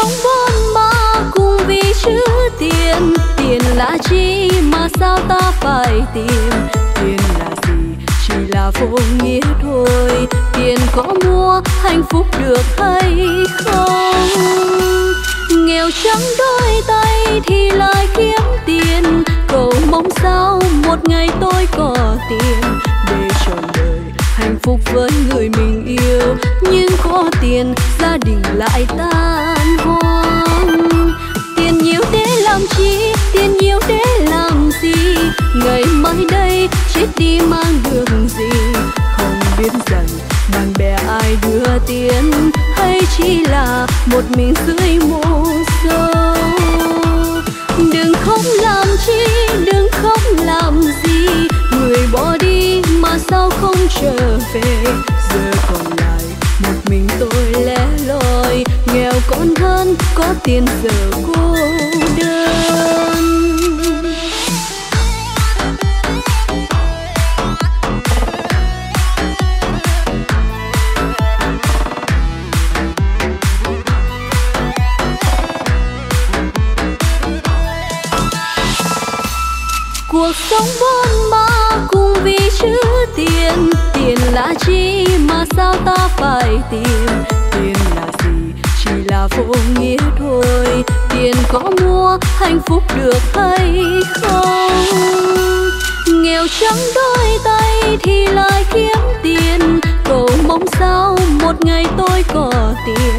sống bon ba cùng vì chữ tiền tiền là chi mà sao ta phải tìm? Tiền là gì? Chỉ là vô nghĩa thôi. Tiền có mua hạnh phúc được hay không? Nghèo trắng đôi tay thì lại kiếm tiền. Cầu mong sao một ngày tôi có tiền? Phúc với người mình yêu. Nhưng có tiền, gia đình lại tan hoang. Tiền nhiều để làm chi, tiền nhiều để làm gì? Ngày mai đây, chết đi mang được gì? Không biết rằng bạn bè ai đưa tiền, hay chỉ là một mình dưới mồ sâu đừng không làm chi, đừng không làm gì? Người bỏ đi mà sao không trở về giờ còn lại một mình tôi lẻ loi nghèo con hơn có tiền giờ cô đơn là chi mà sao ta phải tìm? Tiền là gì? Chỉ là vô nghĩa thôi. Tiền có mua, hạnh phúc được hay không? Nghèo trắng đôi tay thì lại kiếm tiền. Cầu mong sao một ngày tôi có tiền.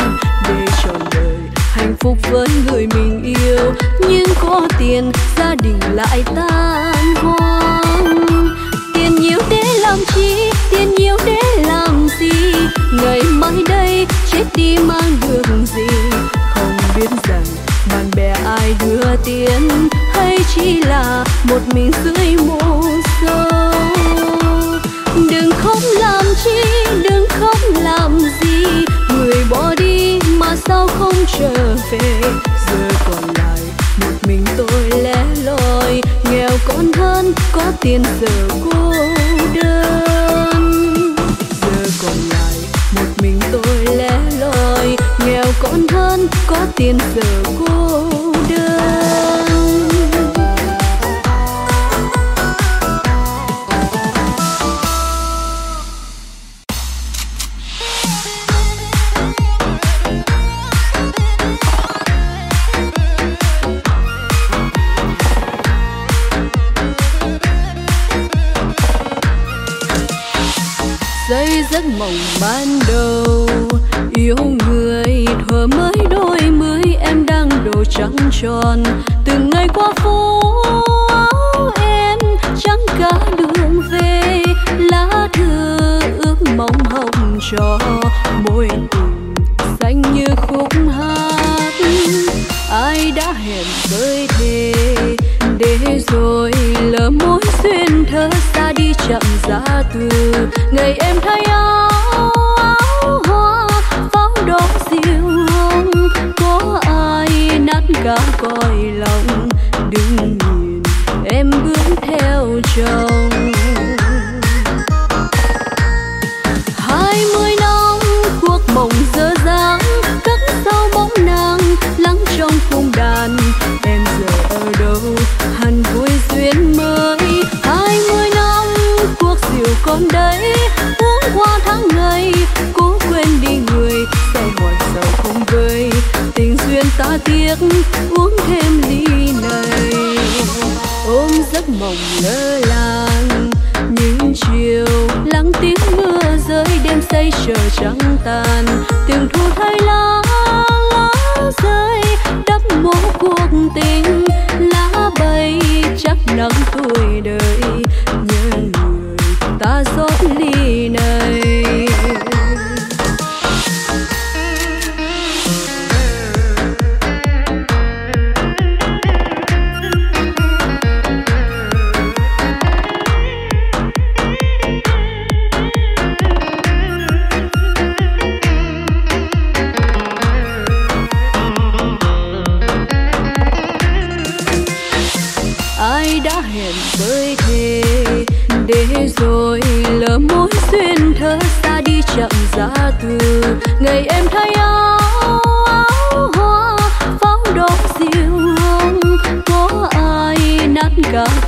Để trọn đời hạnh phúc với người mình yêu. Nhưng có tiền, gia đình lại tan hoang. Tiền nhiều để làm chi tiền nhiều để làm gì? Ngày mai đây chết đi mang được gì? Không biết rằng bạn bè ai đưa tiền, hay chỉ là một mình dưới mồ sâu. Đừng không làm chi, đừng không làm gì. Người bỏ đi mà sao không trở về? Giờ còn lại, một mình tôi lẻ loi. Nghèo con hơn, có tiền giờ cũng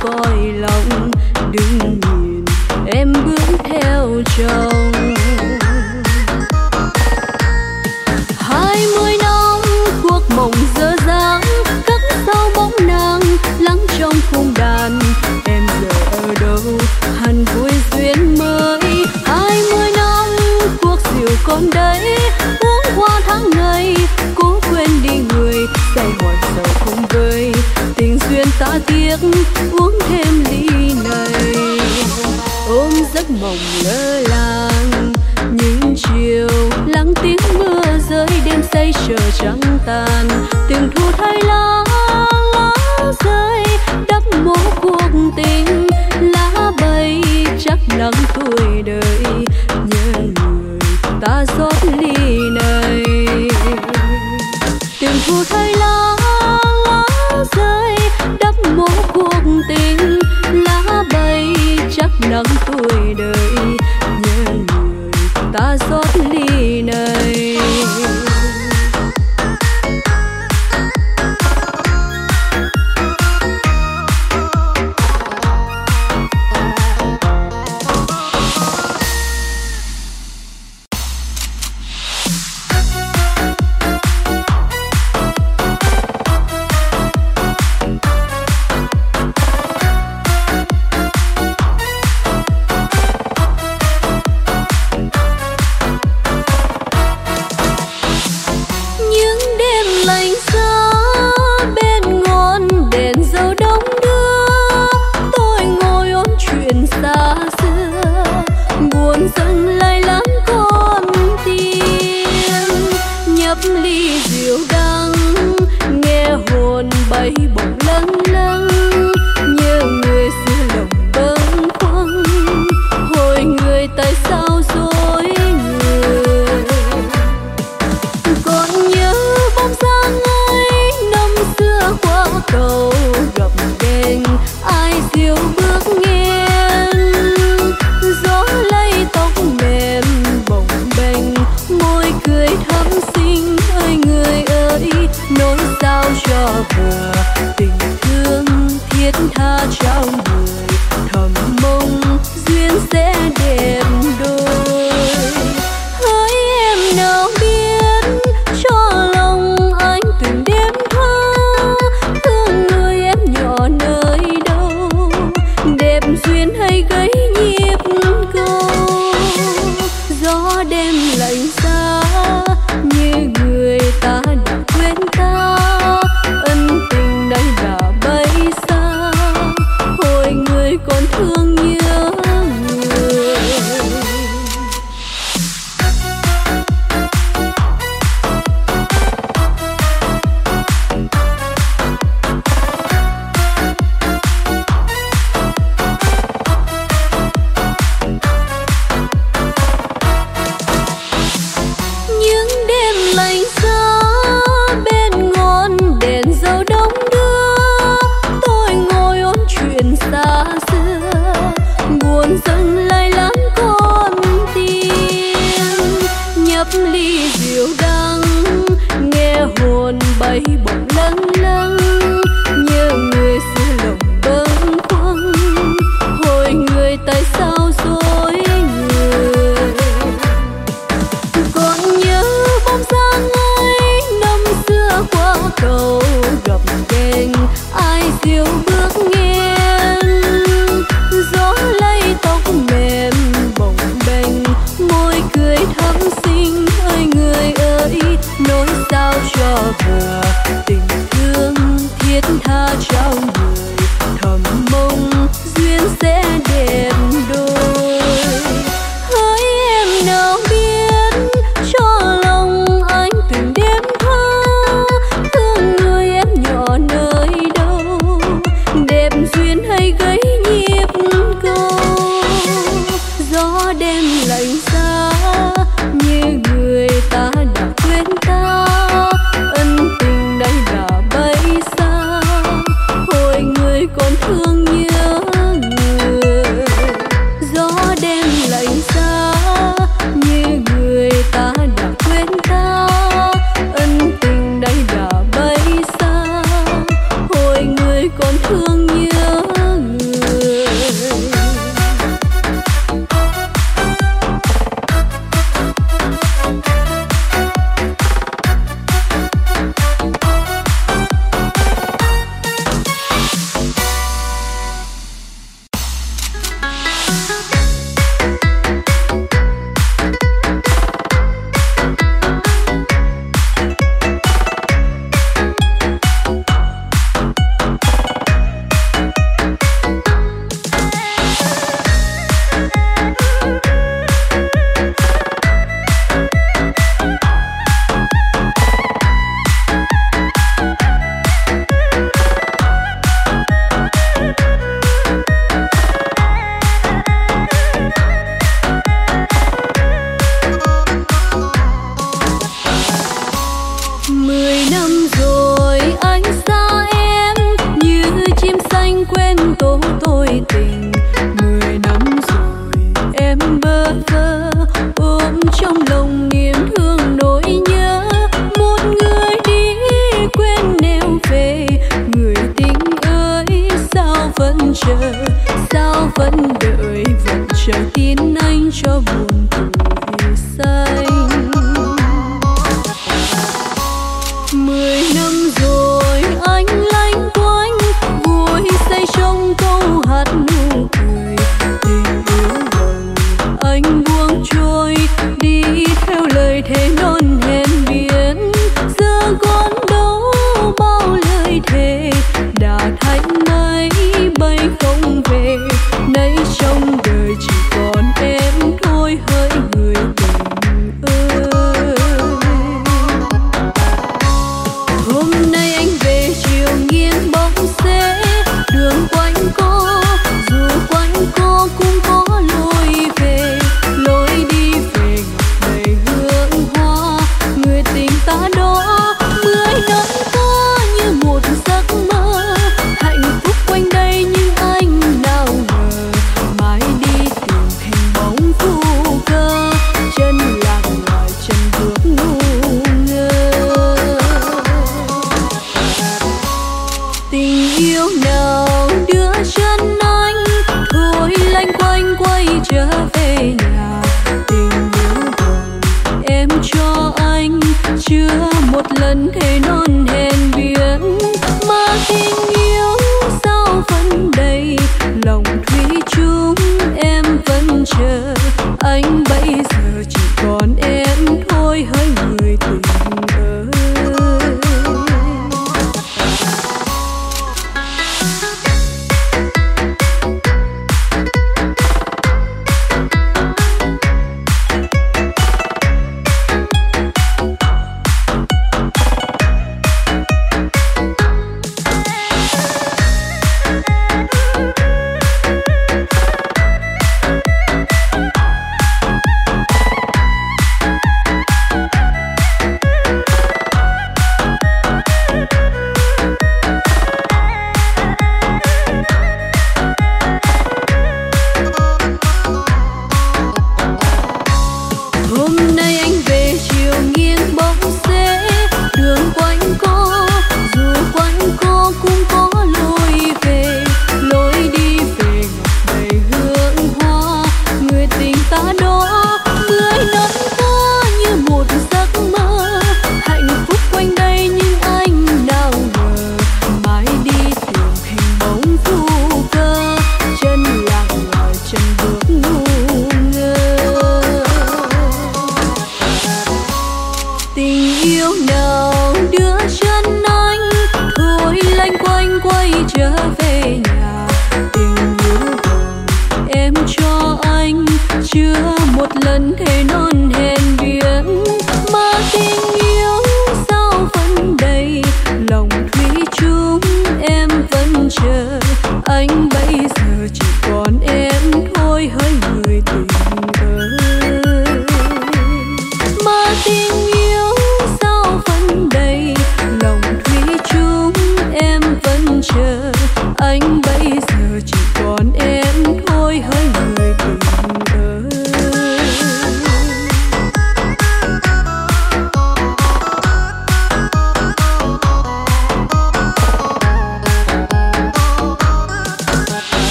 coi lòng. Đừng nhìn em bước theo chồng. chờ trắng tàn tiếng thu thay lá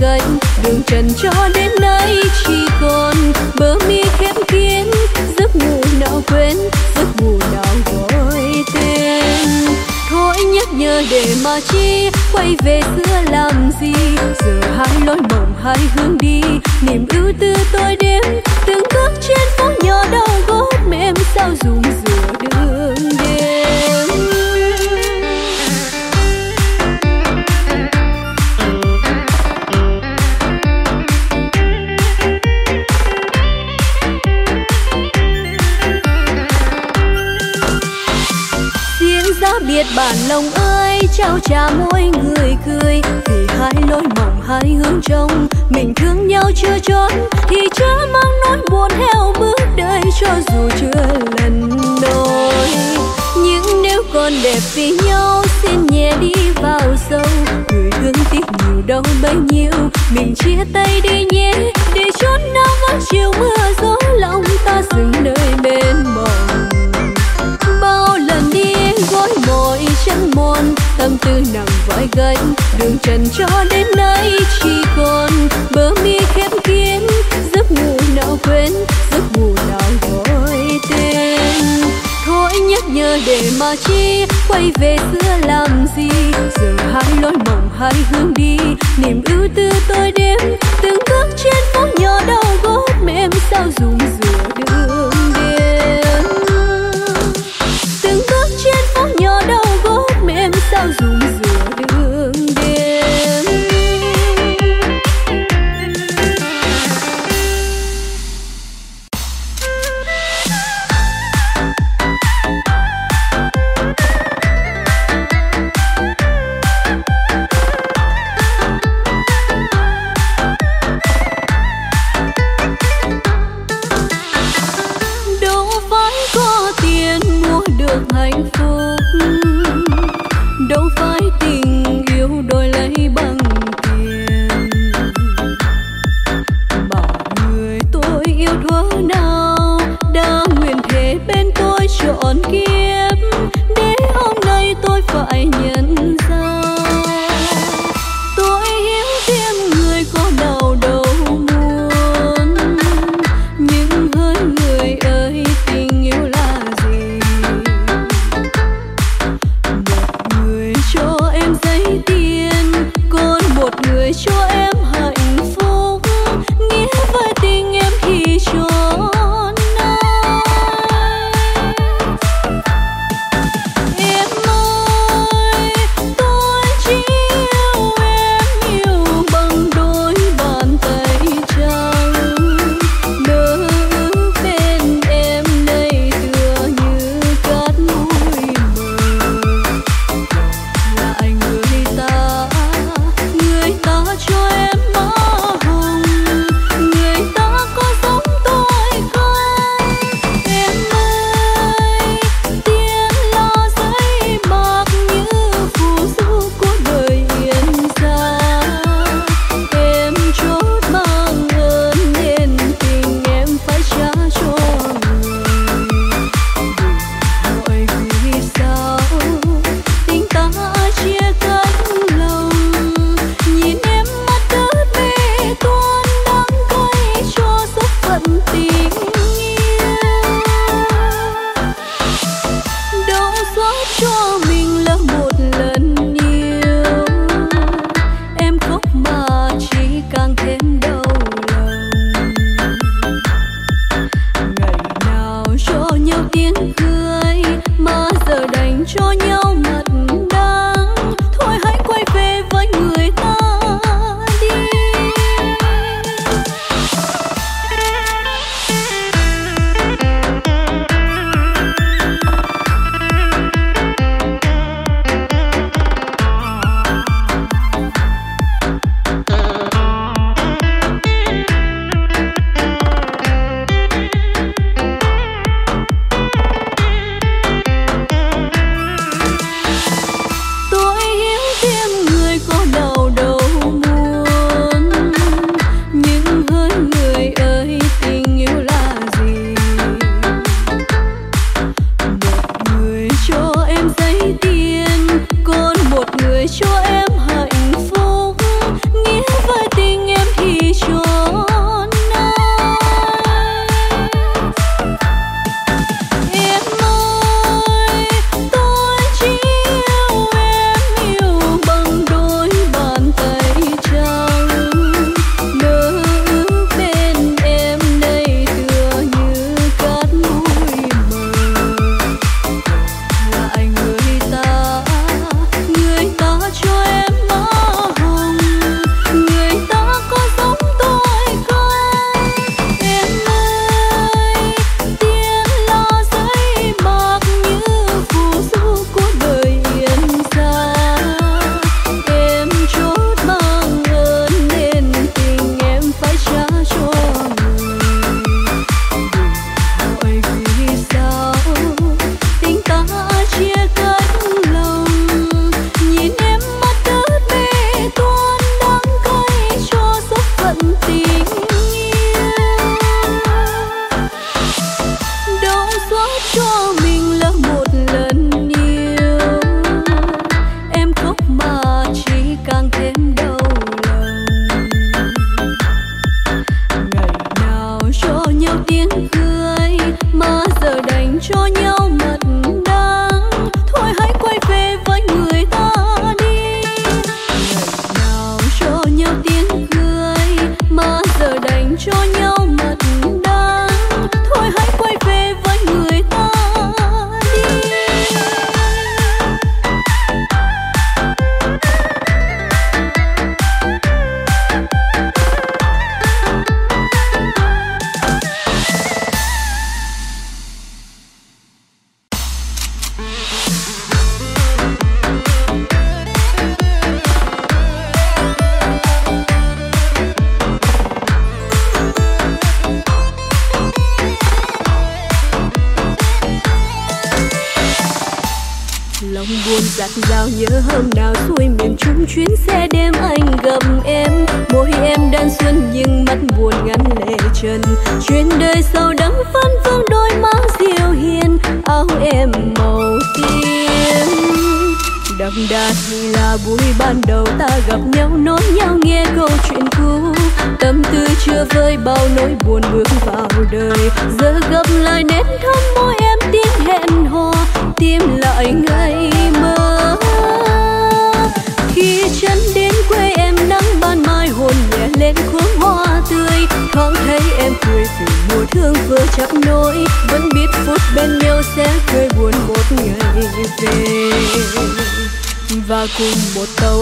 gánh đường trần cho đến nay chỉ còn bờ mi khép kín. Giấc ngủ nào quên, giấc ngủ nào gọi tên thôi nhắc nhở để mà chi, quay về xưa làm gì? Giờ hai lối mộng hai hướng đi, niềm ưu tư tôi đêm từng bước trên phố nhỏ đau gót mềm sao dùng rửa bản lòng ơi trao trả môi người cười. Vì hai lối mỏng hai hướng trong mình thương nhau chưa trốn. Thì chớ mang nỗi buồn heo bước đời cho dù chưa lần đôi nhưng nếu còn đẹp vì nhau, xin nhẹ đi vào sâu. Người thương tiếc nhiều, đau bấy nhiêu. Mình chia tay đi nhé. Để chốn nắng chiều mưa gió lòng ta dừng nơi bên mòn như nằm vội gánh đường trần cho đến nay chỉ còn. Bờ mi khép kín, giấc ngủ nào quên, giấc ngủ nào gọi tên thôi nhắc nhở để mà chi, quay về xưa làm gì? Giờ hai lối mộng hai hướng đi, niềm ưu tư tôi đêm từng bước trên phố nhỏ đau gót mềm, sao dùng rửa đường đêm You.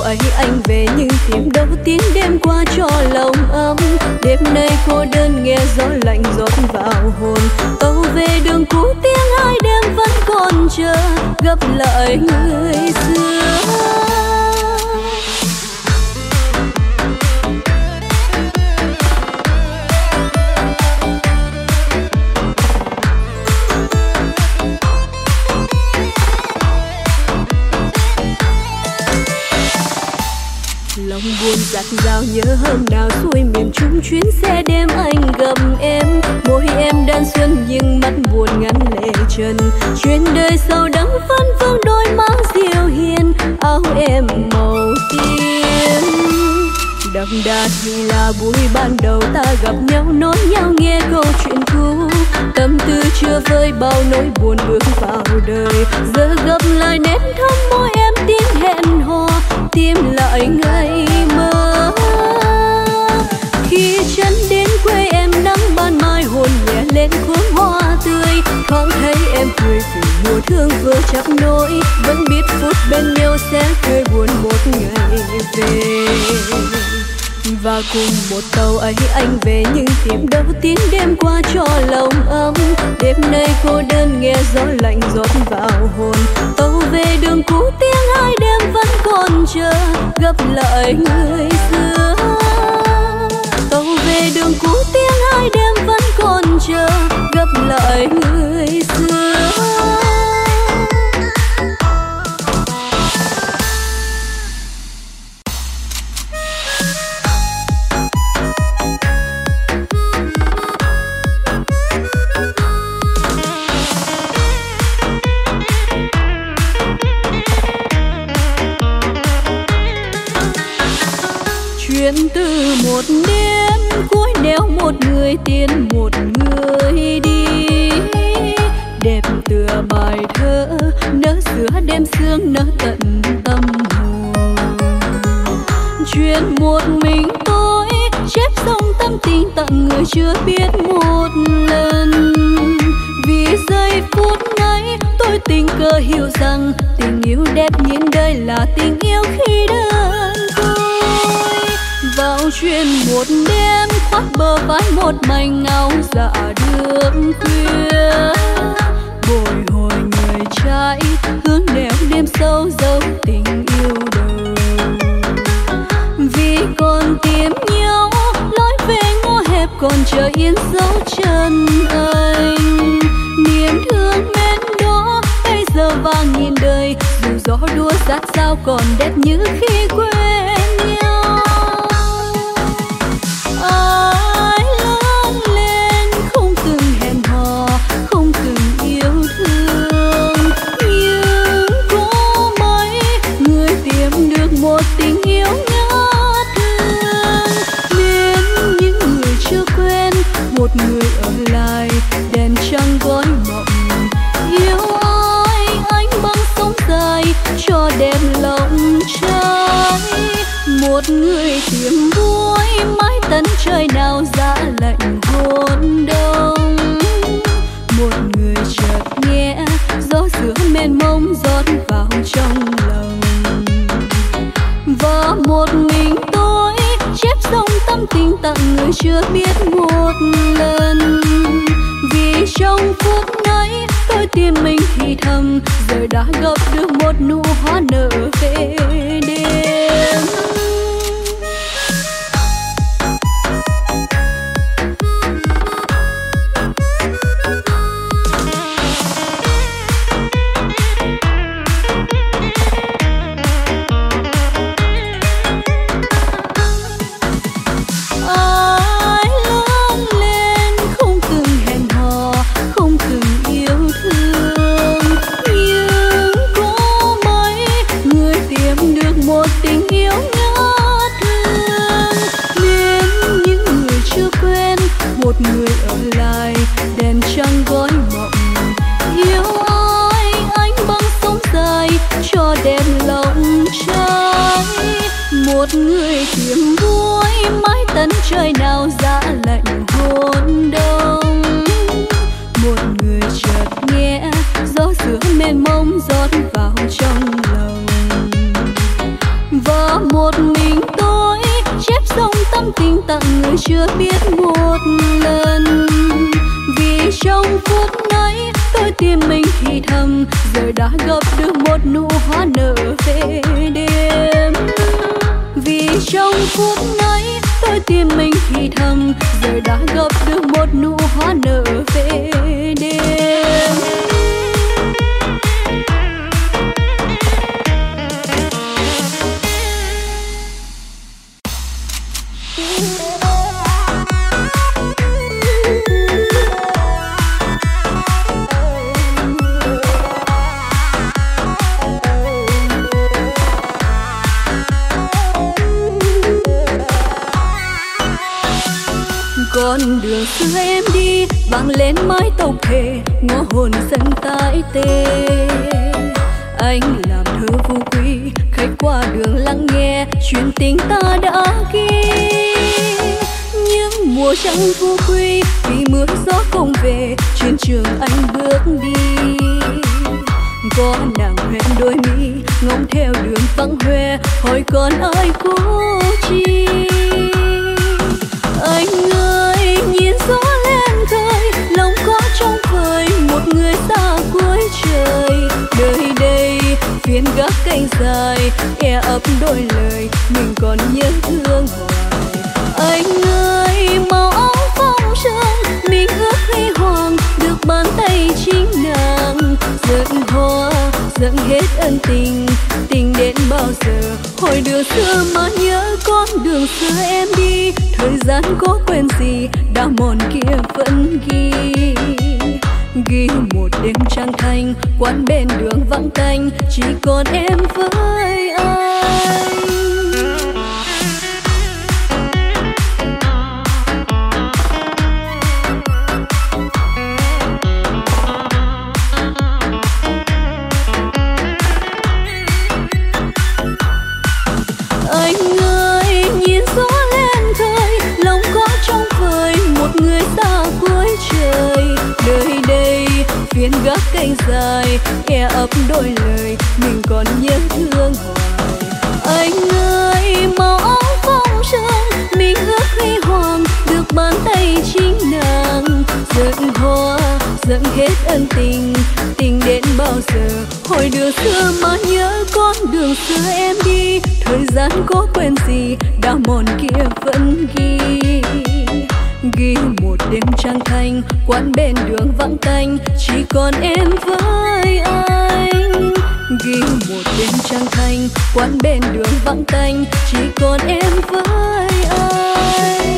Ấy anh về nhưng tìm đâu tiếng đêm qua cho lòng ấm. Đêm nay cô đơn nghe gió lạnh rót vào hồn. Tàu về đường cũ tiếng hai đêm vẫn còn chờ. Gặp lại người xưa. Buồn giặt rào nhớ hôm nào xuôi miền trung chuyến xe đêm anh gặp em. Môi em đan xuân nhưng mắt buồn ngắn lệ trần. Chuyện đời sau đắng phân vương đôi má diêu hiền, áo em màu tím đậm đà thì là buổi ban đầu ta gặp nhau, nói nhau nghe câu chuyện cũ. Tâm tư chưa vơi, bao nỗi buồn bước vào đời. Giờ gặp lại nét thắm môi em tiếng hẹn hò tim lại ngây mơ. Khi chân đến quê em nắng ban mai, hồn nhẹ lên khuôn hoa tươi. Thoáng thấy em cười vì mùa thương vừa chắp nỗi. Vẫn biết phút bên nhau sẽ cười buồn một ngày về và cùng một tàu ấy anh về nhưng tìm đâu tiếng đêm qua cho lòng ấm. Đêm nay cô đơn nghe gió lạnh rót vào hồn. Tàu về đường cũ tiếng hai đêm vẫn còn chờ, gặp lại người xưa. Tàu về đường cũ tiếng hai đêm vẫn còn chờ, gặp lại người xưa. Một đêm cuối nếu một người tiến một người đi. Đẹp tựa bài thơ, nỡ giữa đêm sương, nỡ tận tâm hồn. Chuyện một mình tôi chép xong tâm tình tặng người chưa biết một lần. Vì giây phút này tôi tình cờ hiểu rằng tình yêu đẹp nhất đời là tình yêu khi đơn chuyện một đêm khoác bờ vai một mảnh áo dạ đường khuya. Bồi hồi người trai hướng nẻo đêm sâu dấu tình yêu đời vì còn tìm nhau, lối về ngõ hẹp còn chờ yên dấu chân anh. Niềm thương mến đó, bây giờ vàng nhìn đời, dù gió đua sát sao còn đẹp như khi quên. Tặng người chưa biết một lần. Vì trong phút nãy tôi tìm mình thì thầm, giờ đã gặp được một nụ hoa nở. Hỏi con ai chi. Anh ơi, nhìn gió lên khơi lòng có trong khơi một người xa cuối trời. Đời đây phiên gác cánh dài e ấp đôi lời, mình còn nhớ thương hoài. Anh ơi, màu áo phong sương mình ước huy hoàng, được bàn tay chính nàng. Giận hoa, giận hết ân tình tình đến bao giờ? Hồi đường xưa mà nhớ con đường xưa em đi. Thời gian có quên gì, đã mòn kia vẫn ghi. Ghi một đêm trăng thanh, quán bên đường vắng tanh. Chỉ còn em với anh anh dài e ấp đôi lời, mình còn nhớ thương. Hoài anh ơi màu áo phong trần mình ước huy hoàng, được bàn tay chính nàng. Giận hoa giận hết ân tình tình đến bao giờ? Hồi đường xưa mà nhớ con đường xưa em đi, thời gian có quên gì, đã mòn kia vẫn ghi ghi một đêm trăng thanh quán bên đường vắng tanh, chỉ còn em với anh. Ghi một đêm trăng thanh quán bên đường vắng tanh, chỉ còn em với anh.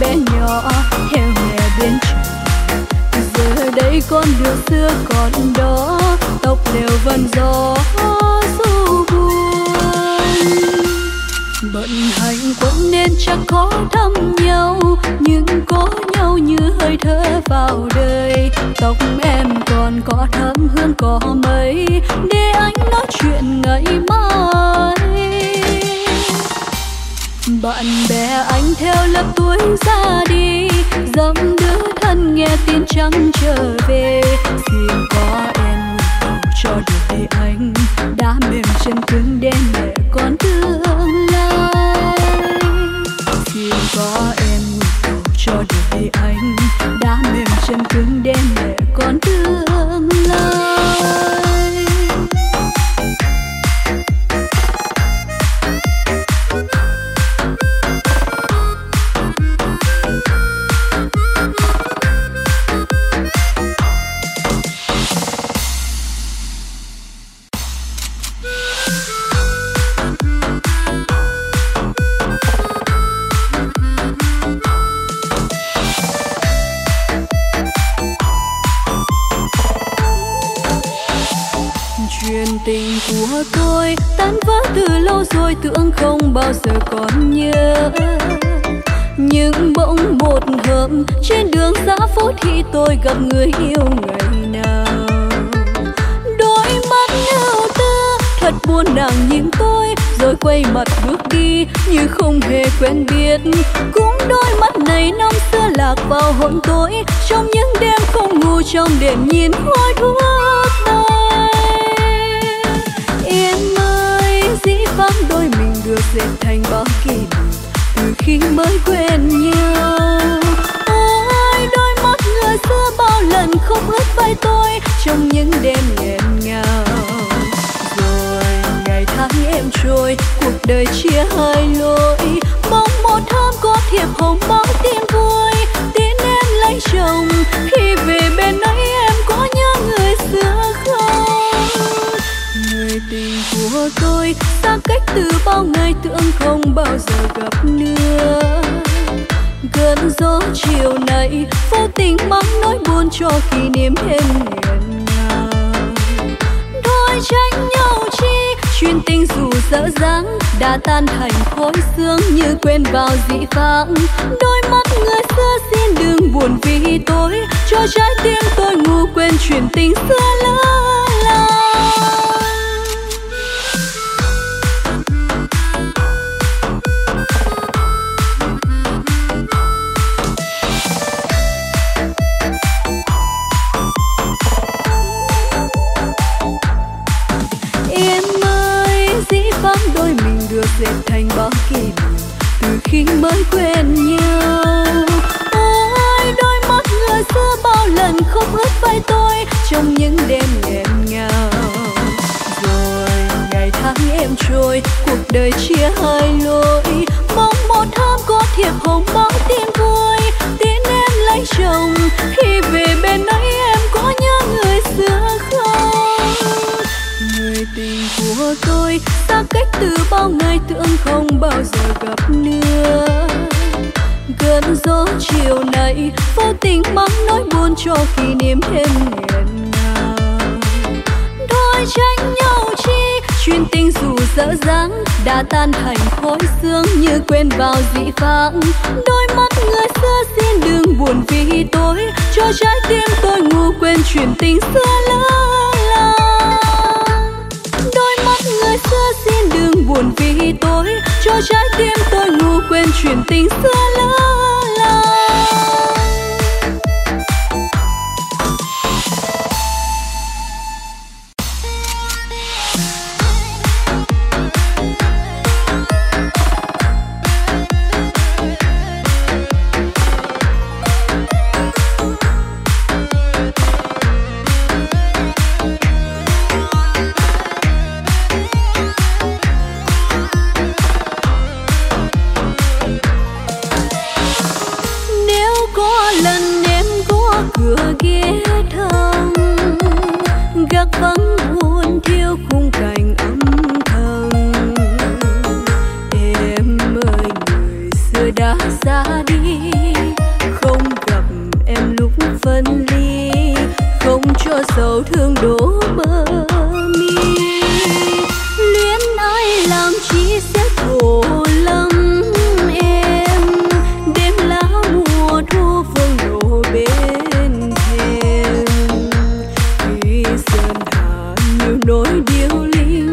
Bé nhỏ, theo mẹ bên trường giờ đây con đường xưa còn đó, tóc đều vẫn gió du buồn. Bận hành quân nên chắc khó thăm nhau, nhưng có nhau như hơi thở vào đời. Tóc em còn có thơm hương có mấy để anh nói chuyện ngày mai bạn bè anh theo lớp tuổi ra đi dẫm đứa thân nghe tin trắng trở về. Xin có em cho được thì anh, đã mềm chân cứng đến mẹ con tương lai xin có em cầu cho thì anh, đã mềm chân cứng đến mẹ con tương lai tôi tưởng không bao giờ còn nhớ. Nhưng bỗng một hôm trên đường xã phố thì tôi gặp người yêu ngày nào. Đôi mắt ưu ta thật buồn nàng nhìn tôi, rồi quay mặt bước đi như không hề quen biết. Cũng đôi mắt này năm xưa lạc vào hồn tối trong những đêm không ngủ trong đêm nhìn hoa thuốc đôi mình được dệt thành bao kỷ niệm từ khi mới quen nhau. Ôi, đôi mắt người xưa bao lần không ướt vai tôi trong những đêm nghẹn ngào. Rồi ngày tháng em trôi, cuộc đời chia hai lối. Mong một hôm có thiệp hồng báo tin vui. Tin em lấy chồng, khi về bên ấy em có nhớ người xưa tình của tôi xa cách từ bao ngày tưởng không bao giờ gặp nữa. Cơn gió chiều nay, vô tình mang nỗi buồn cho kỷ niệm thêm nghẹn ngào. Thôi tránh nhau chi, chuyện tình dù dở dáng đã tan thành khói sương như quên vào dị vãng. Đôi mắt người xưa xin đừng buồn vì tôi, cho trái tim tôi ngu quên chuyện tình xưa lắm. Dệt thành bao kỷ niệm từ khi mới quen nhau. Ôi, đôi mắt người xưa bao lần không ướt vai tôi trong những đêm nghẹn ngào. Rồi ngày tháng em trôi, cuộc đời chia hai lối. Mong một hôm có thiệp hồng báo tin vui, tin em lấy chồng. Khi về bên ấy em tình của tôi xa cách từ bao ngày tưởng không bao giờ gặp nữa. Cơn gió chiều nay, vô tình mắng nói buồn cho kỷ niệm thêm nghẹn ngào. Thôi tránh nhau chi chuyên tình dù dở dáng đã tan thành khói sương như quên vào dị vãng. Đôi mắt người xưa xin đừng buồn vì tôi, cho trái tim tôi ngu quên chuyện tình xưa lắm buồn vì tôi. Cho trái tim tôi ngu quên chuyện tình xưa lắm. 丢丢。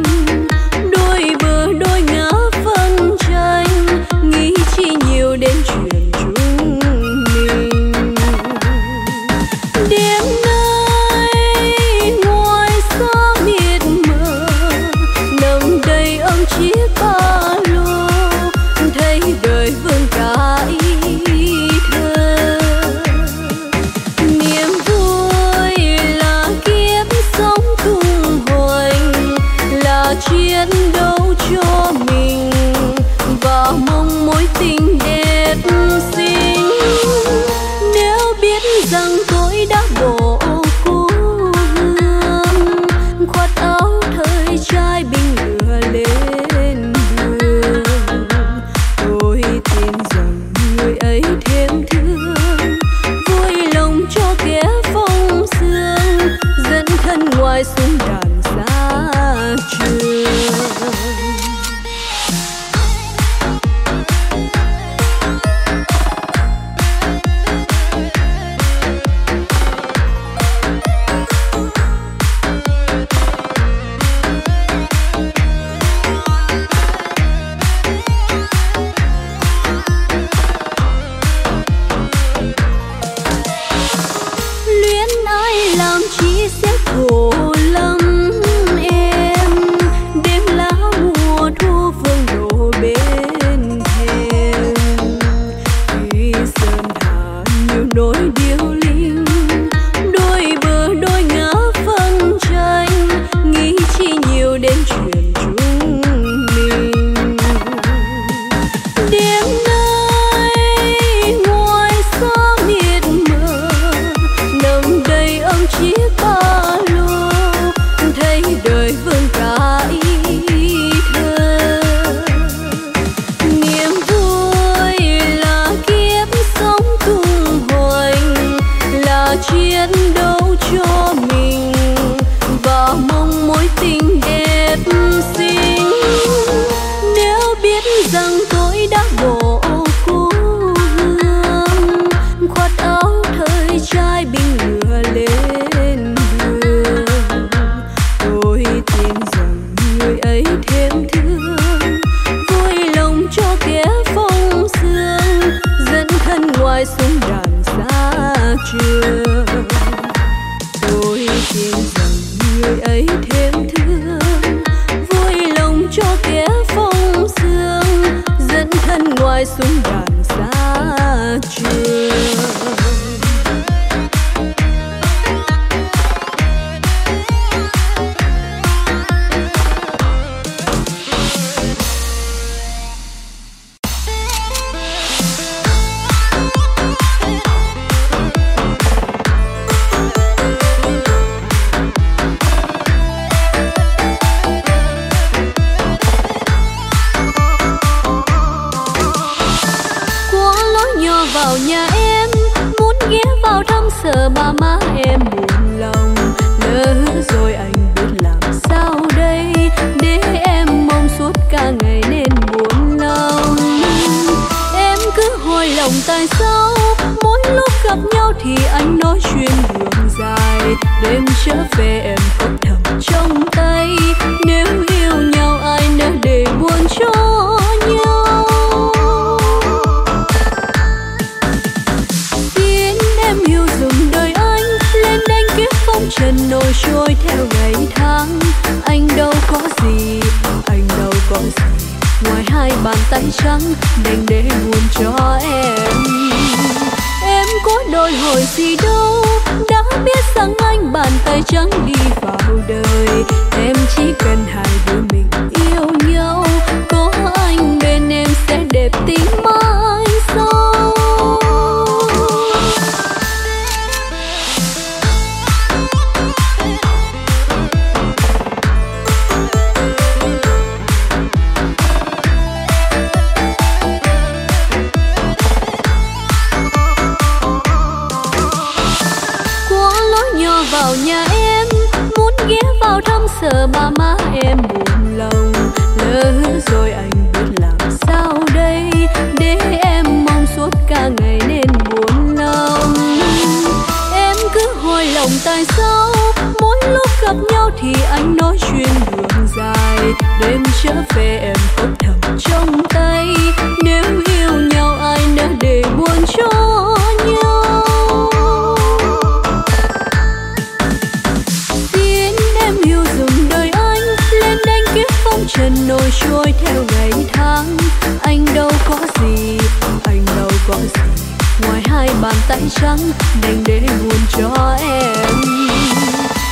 ngoài hai bàn tay trắng, đành để buồn cho em.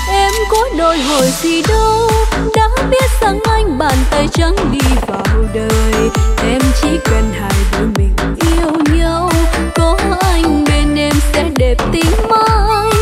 Em có đôi hồi gì đâu, đã biết rằng anh bàn tay trắng đi vào đời. Em chỉ cần hai đôi mình yêu nhau, có anh bên em sẽ đẹp tiếng mai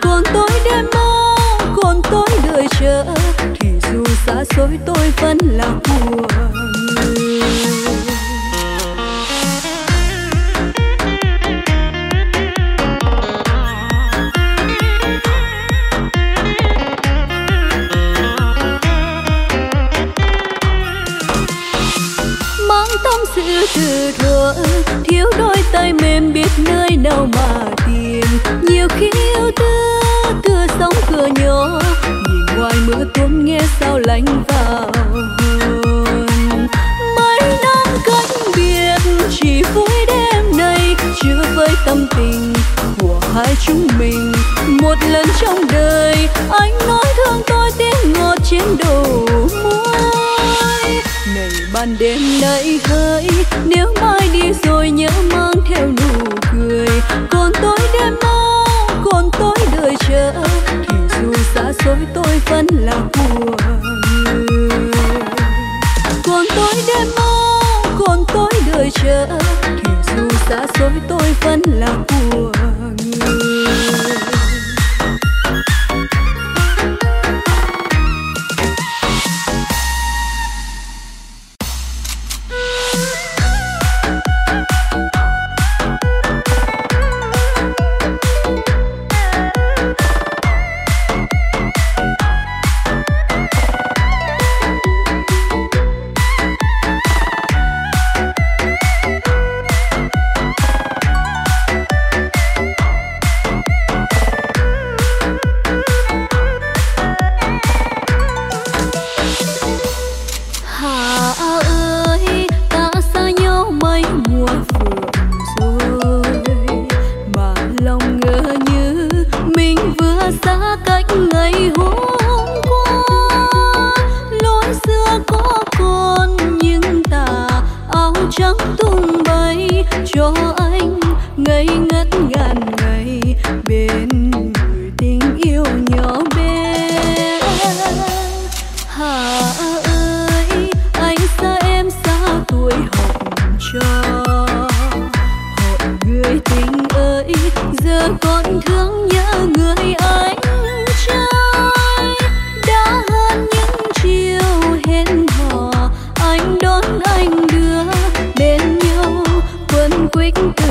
còn tôi đêm mơ, còn tôi đợi chờ. Thì dù xa xôi tôi vẫn là buồn we can go.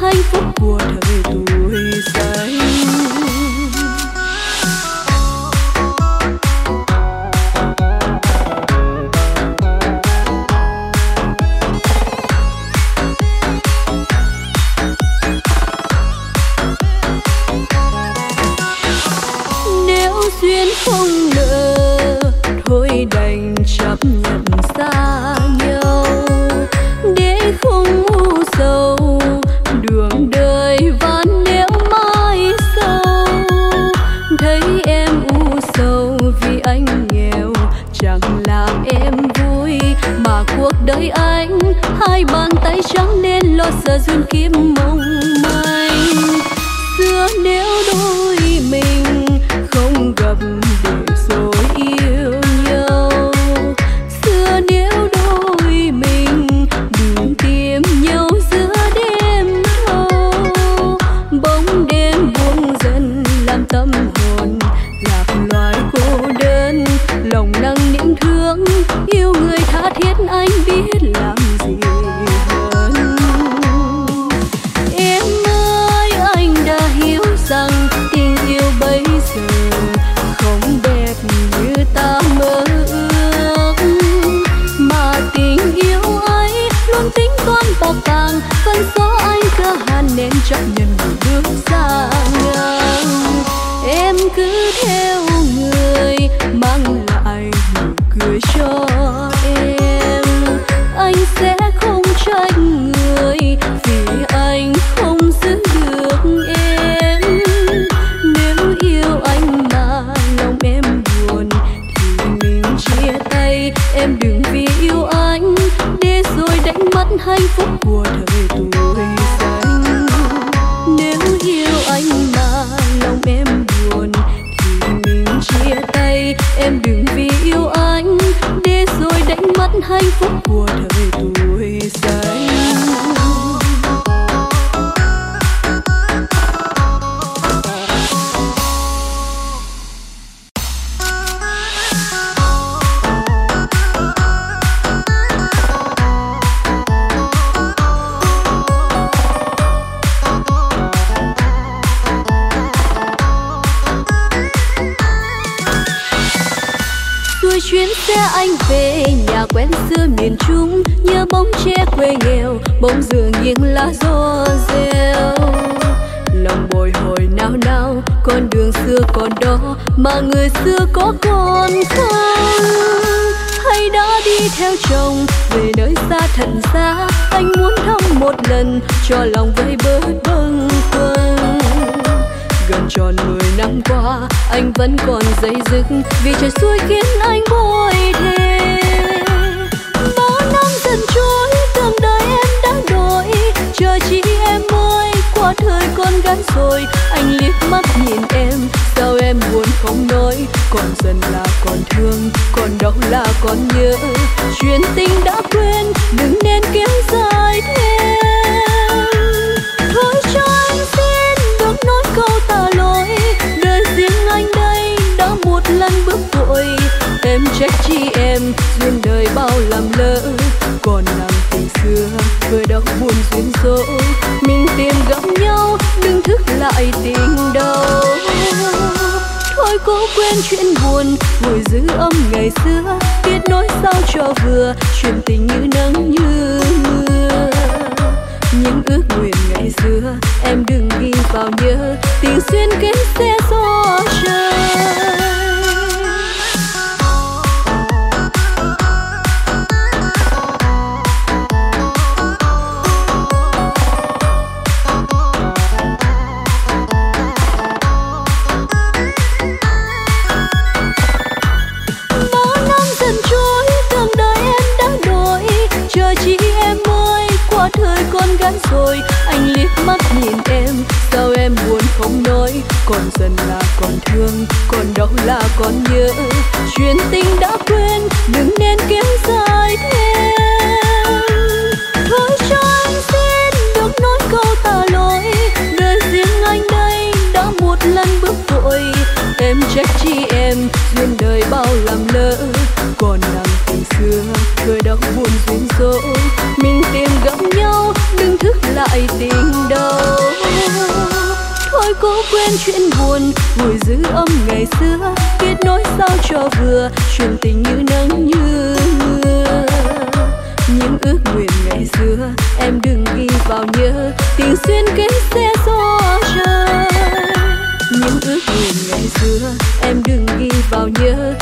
hạnh phúc của đời xưa miền trung nhớ bóng tre quê nghèo, bóng dừa nghiêng lá gió rêu. Lòng bồi hồi nao nao, con đường xưa còn đó mà người xưa có còn không? Hay đã đi theo chồng, về nơi xa thật xa, anh muốn thăm một lần, cho lòng vơi bớt bâng khuâng. Gần tròn mười năm qua, anh vẫn còn dây dứt vì trời xuôi khiến anh bối thêm. chờ chị em ơi. Qua thời con gái rồi, anh liếc mắt nhìn em. Sao em buồn không nói? Còn dần là còn thương, còn đau là còn nhớ. Chuyện tình đã quên, đừng nên kéo dài thêm. Thôi cho anh xin được nói câu ta lỗi. Đời riêng anh đây đã một lần bước vội. Em trách chi em, duyên đời bao làm lỡ. Còn làm tình xưa vừa đau buồn duyên dỗi mình tìm gặp nhau, đừng thức lại tình đầu thôi cố quên chuyện buồn, ngồi giữ âm ngày xưa. Biết nói sao cho vừa, chuyện tình như nắng như mưa. Những ước nguyện ngày xưa, em đừng ghi vào nhớ. Tình xuyên kết sẽ gió trời. Rồi, anh liếc mắt nhìn em. Sao em buồn không nói còn dần là còn thương còn đau là còn nhớ. Chuyện tình đã quên, đừng nên kiếm dài thêm. Thôi cho anh xin được nói câu ta lỗi. Đời riêng anh đây đã một lần bước vội. Em trách chi em, duyên đời bao làm lỡ. Còn nặng tình xưa người đau buồn duyên dỗ, mình tìm gặp nhau, đừng thức lại tình đầu. Thôi cố quên chuyện buồn, ngồi giữ âm ngày xưa biết nói sao cho vừa chuyện tình như nắng như mưa. Những ước nguyện ngày xưa, em đừng ghi vào nhớ, tình xuyên kết sẽ gió trời. Những ước nguyện ngày xưa, em đừng ghi vào nhớ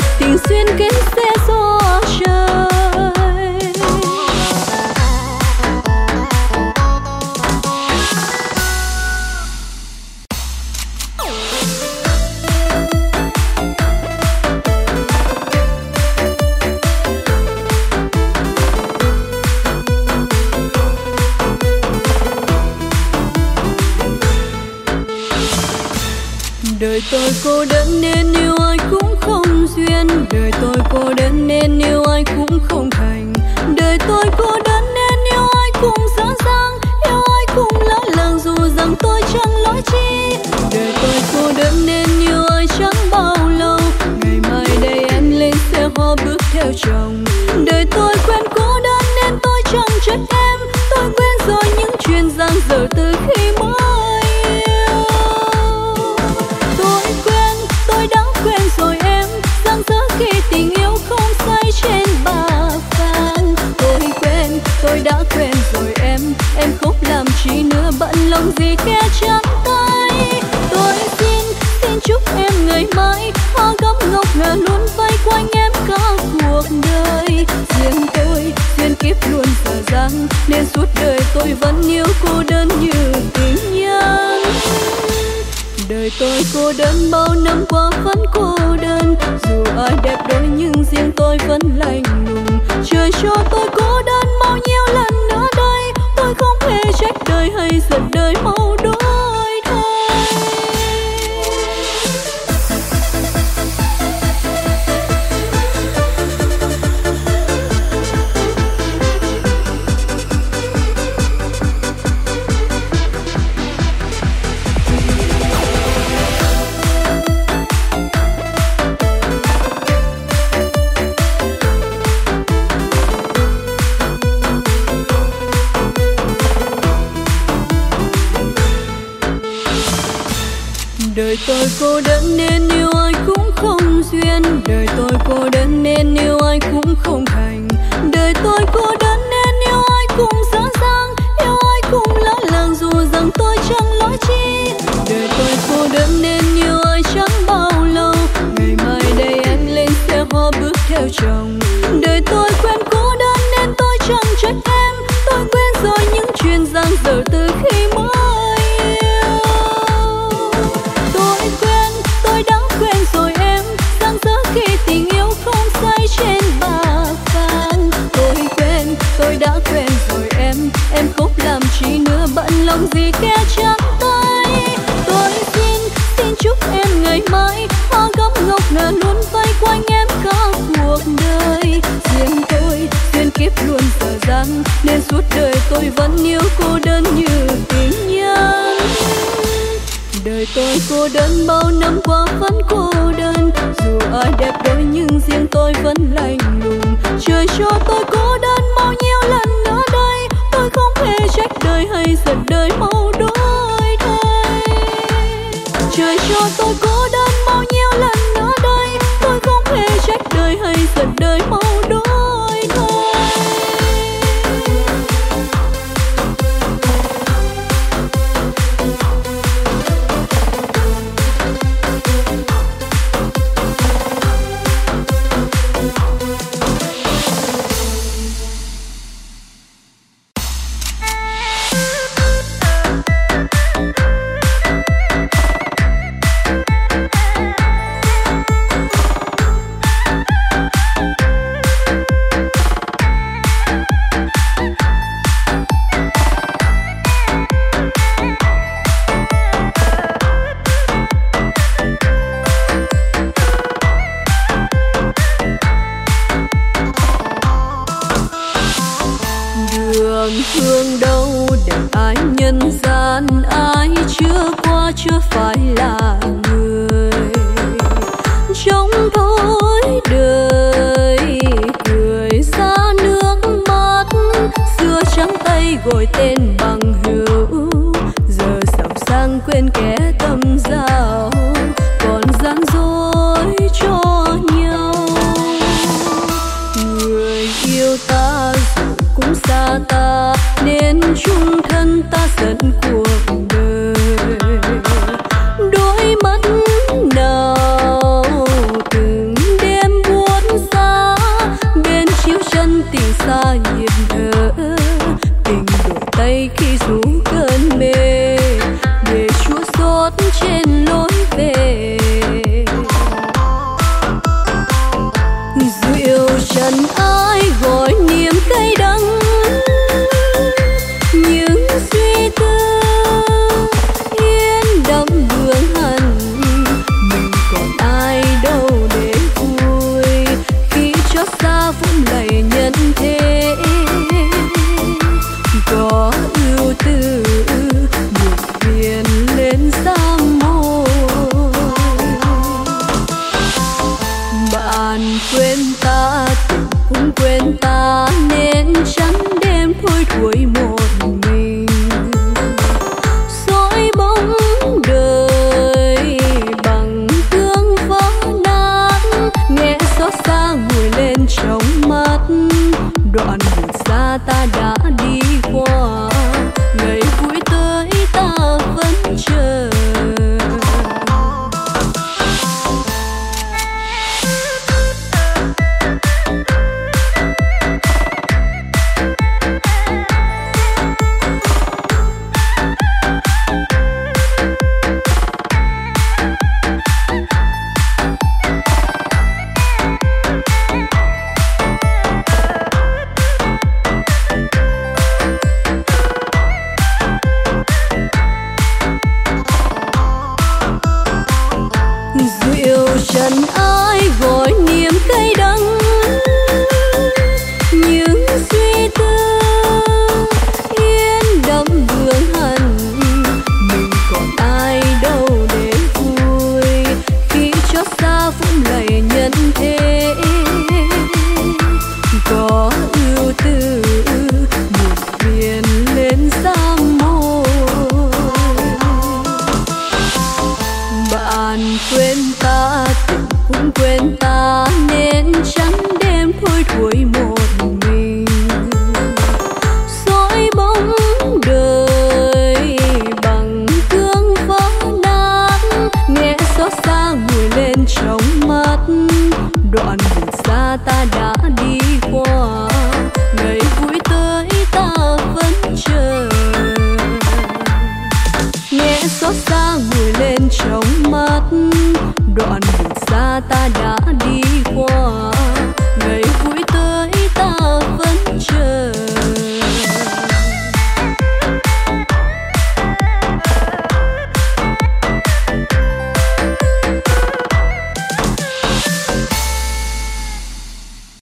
vì kẻ trắng tay. Tôi xin xin chúc em ngày mai hoa gấm ngọc ngà luôn vây quanh em cả cuộc đời. Riêng tôi, duyên kiếp luôn dở dang, nên suốt đời tôi vẫn yêu cô đơn như tình nhân. Đời tôi cô đơn bao năm qua vẫn cô đơn. Dù ai đẹp đôi nhưng riêng tôi vẫn lạnh lùng. Trời cho tôi cô đơn bao nhiêu lần nữa không hề trách đời hay giận đời mau đổi thay. Trời cho tôi cô đơn bao nhiêu lần nữa đây, tôi không hề trách đời hay giận đời mau đổi